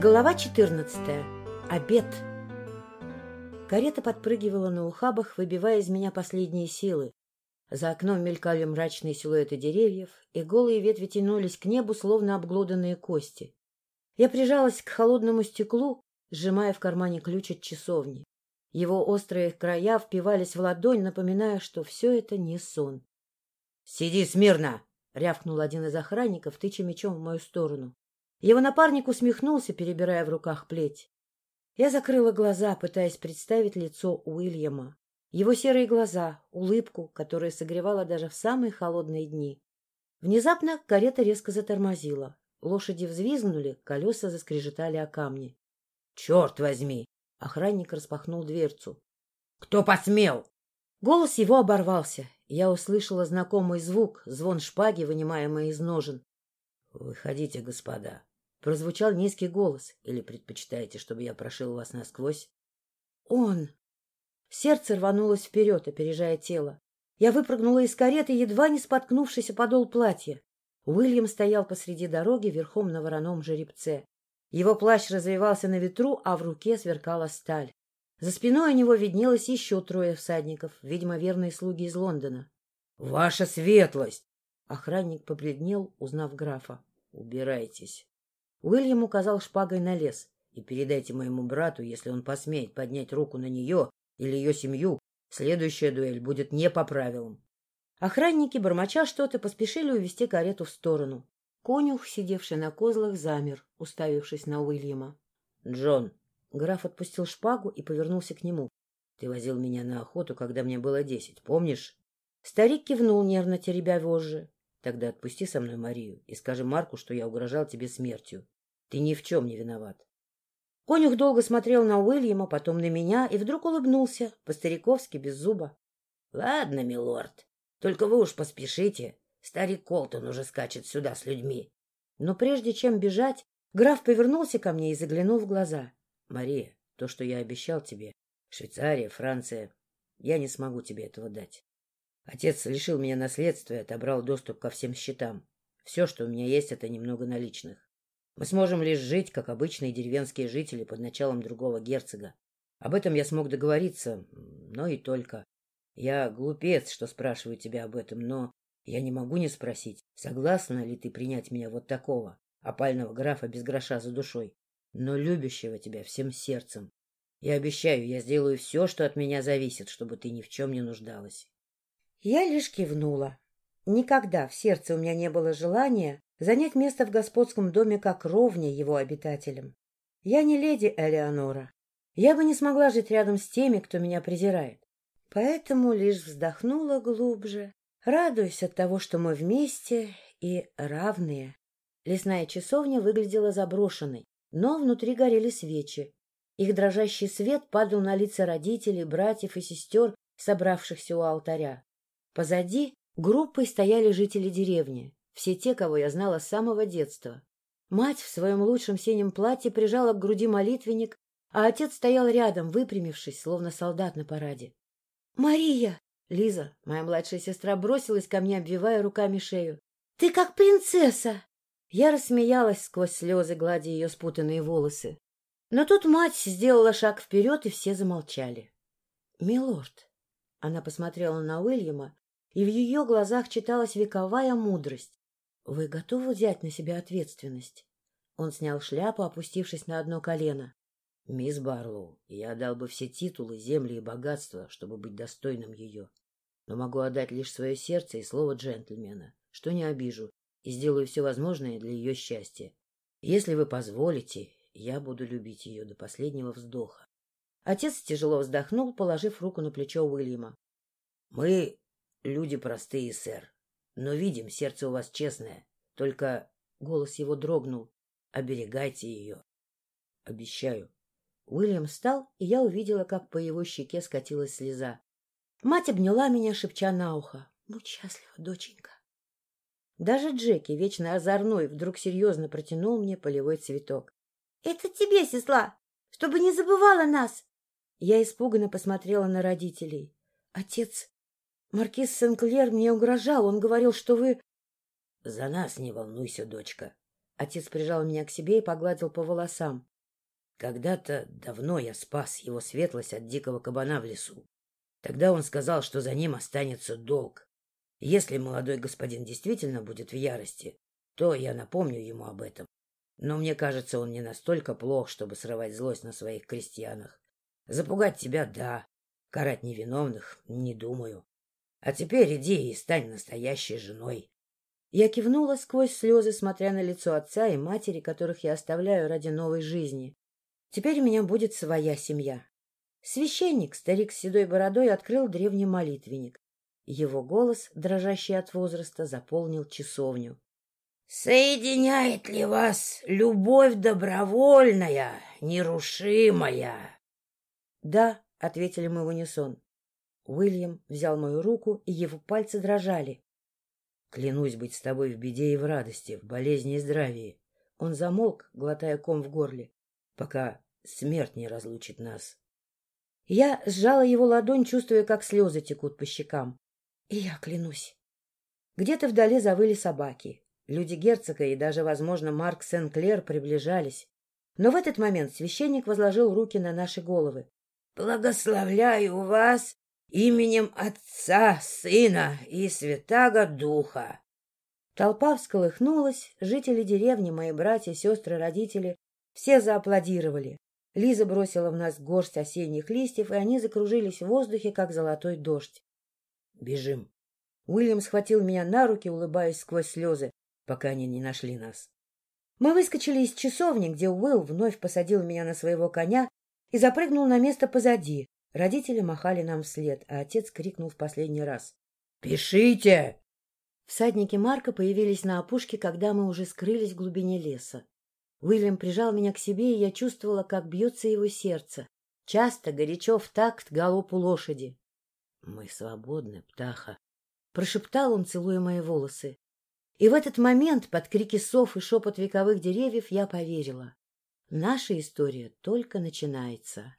Глава 14. Обед. Карета подпрыгивала на ухабах, выбивая из меня последние силы. За окном мелькали мрачные силуэты деревьев, и голые ветви тянулись к небу, словно обглоданные кости. Я прижалась к холодному стеклу, сжимая в кармане ключ от часовни. Его острые края впивались в ладонь, напоминая, что все это не сон. — Сиди смирно! — рявкнул один из охранников, тыча мечом в мою сторону. Его напарник усмехнулся, перебирая в руках плеть. Я закрыла глаза, пытаясь представить лицо Уильяма. Его серые глаза, улыбку, которая согревала даже в самые холодные дни. Внезапно карета резко затормозила. Лошади взвизгнули, колеса заскрежетали о камни. — Черт возьми! — охранник распахнул дверцу. — Кто посмел? Голос его оборвался. Я услышала знакомый звук, звон шпаги, вынимаемой из ножен. — Выходите, господа, Прозвучал низкий голос. Или предпочитаете, чтобы я прошил вас насквозь? Он! Сердце рванулось вперед, опережая тело. Я выпрыгнула из кареты, едва не споткнувшись о подол платья. Уильям стоял посреди дороги верхом на вороном жеребце. Его плащ развивался на ветру, а в руке сверкала сталь. За спиной у него виднелось еще трое всадников, видимо, верные слуги из Лондона. — Ваша светлость! Охранник побледнел, узнав графа. — Убирайтесь. Уильям указал шпагой на лес. И передайте моему брату, если он посмеет поднять руку на нее или ее семью, следующая дуэль будет не по правилам. Охранники, бормоча что-то, поспешили увести карету в сторону. Конюх, сидевший на козлах, замер, уставившись на Уильяма. — Джон. Граф отпустил шпагу и повернулся к нему. — Ты возил меня на охоту, когда мне было десять, помнишь? Старик кивнул, нервно теребя вожжи. Тогда отпусти со мной Марию и скажи Марку, что я угрожал тебе смертью. Ты ни в чем не виноват. Конюх долго смотрел на Уильяма, потом на меня и вдруг улыбнулся, по-стариковски, без зуба. — Ладно, милорд, только вы уж поспешите. Старик Колтон уже скачет сюда с людьми. Но прежде чем бежать, граф повернулся ко мне и заглянул в глаза. — Мария, то, что я обещал тебе, Швейцария, Франция, я не смогу тебе этого дать. Отец лишил меня наследства и отобрал доступ ко всем счетам. Все, что у меня есть, это немного наличных. Мы сможем лишь жить, как обычные деревенские жители под началом другого герцога. Об этом я смог договориться, но и только. Я глупец, что спрашиваю тебя об этом, но я не могу не спросить, согласна ли ты принять меня вот такого, опального графа без гроша за душой, но любящего тебя всем сердцем. Я обещаю, я сделаю все, что от меня зависит, чтобы ты ни в чем не нуждалась. Я лишь кивнула. Никогда в сердце у меня не было желания занять место в господском доме как ровня его обитателям. Я не леди Элеонора. Я бы не смогла жить рядом с теми, кто меня презирает. Поэтому лишь вздохнула глубже, радуясь от того, что мы вместе и равные. Лесная часовня выглядела заброшенной, но внутри горели свечи. Их дрожащий свет падал на лица родителей, братьев и сестер, собравшихся у алтаря. Позади группой стояли жители деревни, все те, кого я знала с самого детства. Мать в своем лучшем синем платье прижала к груди молитвенник, а отец стоял рядом, выпрямившись, словно солдат на параде. «Мария!» Лиза, моя младшая сестра, бросилась ко мне, обвивая руками шею. «Ты как принцесса!» Я рассмеялась сквозь слезы, гладя ее спутанные волосы. Но тут мать сделала шаг вперед, и все замолчали. «Милорд!» Она посмотрела на Уильяма, и в ее глазах читалась вековая мудрость. «Вы готовы взять на себя ответственность?» Он снял шляпу, опустившись на одно колено. «Мисс Барлоу, я дал бы все титулы, земли и богатства, чтобы быть достойным ее. Но могу отдать лишь свое сердце и слово джентльмена, что не обижу, и сделаю все возможное для ее счастья. Если вы позволите, я буду любить ее до последнего вздоха». Отец тяжело вздохнул, положив руку на плечо Уильяма. — Мы Люди простые, сэр. Но видим, сердце у вас честное. Только голос его дрогнул. Оберегайте ее. Обещаю. Уильям встал, и я увидела, как по его щеке скатилась слеза. Мать обняла меня, шепча на ухо. Будь счастлива, доченька. Даже Джеки, вечно озорной, вдруг серьезно протянул мне полевой цветок. — Это тебе, сестра, чтобы не забывала нас. Я испуганно посмотрела на родителей. Отец Маркиз Сенклер мне угрожал. Он говорил, что вы... — За нас не волнуйся, дочка. Отец прижал меня к себе и погладил по волосам. Когда-то давно я спас его светлость от дикого кабана в лесу. Тогда он сказал, что за ним останется долг. Если молодой господин действительно будет в ярости, то я напомню ему об этом. Но мне кажется, он не настолько плох, чтобы срывать злость на своих крестьянах. Запугать тебя — да, карать невиновных — не думаю. А теперь иди и стань настоящей женой. Я кивнула сквозь слезы, смотря на лицо отца и матери, которых я оставляю ради новой жизни. Теперь у меня будет своя семья. Священник, старик с седой бородой, открыл древний молитвенник. Его голос, дрожащий от возраста, заполнил часовню. Соединяет ли вас любовь добровольная, нерушимая? — Да, — ответили мы в унисон. Уильям взял мою руку, и его пальцы дрожали. — Клянусь быть с тобой в беде и в радости, в болезни и здравии. Он замолк, глотая ком в горле. — Пока смерть не разлучит нас. Я сжала его ладонь, чувствуя, как слезы текут по щекам. И я клянусь. Где-то вдали завыли собаки. Люди герцога и даже, возможно, Марк Сен-Клер приближались. Но в этот момент священник возложил руки на наши головы. — Благословляю вас именем Отца, Сына и Святаго Духа. Толпа всколыхнулась, жители деревни, мои братья, сестры, родители, все зааплодировали. Лиза бросила в нас горсть осенних листьев, и они закружились в воздухе, как золотой дождь. — Бежим. Уильям схватил меня на руки, улыбаясь сквозь слезы пока они не нашли нас. Мы выскочили из часовни, где Уилл вновь посадил меня на своего коня и запрыгнул на место позади. Родители махали нам вслед, а отец крикнул в последний раз. «Пишите!» Всадники Марка появились на опушке, когда мы уже скрылись в глубине леса. Уильям прижал меня к себе, и я чувствовала, как бьется его сердце. Часто, горячо, в такт галопу лошади. — Мы свободны, птаха, — прошептал он, целуя мои волосы. И в этот момент, под крики сов и шепот вековых деревьев, я поверила. Наша история только начинается.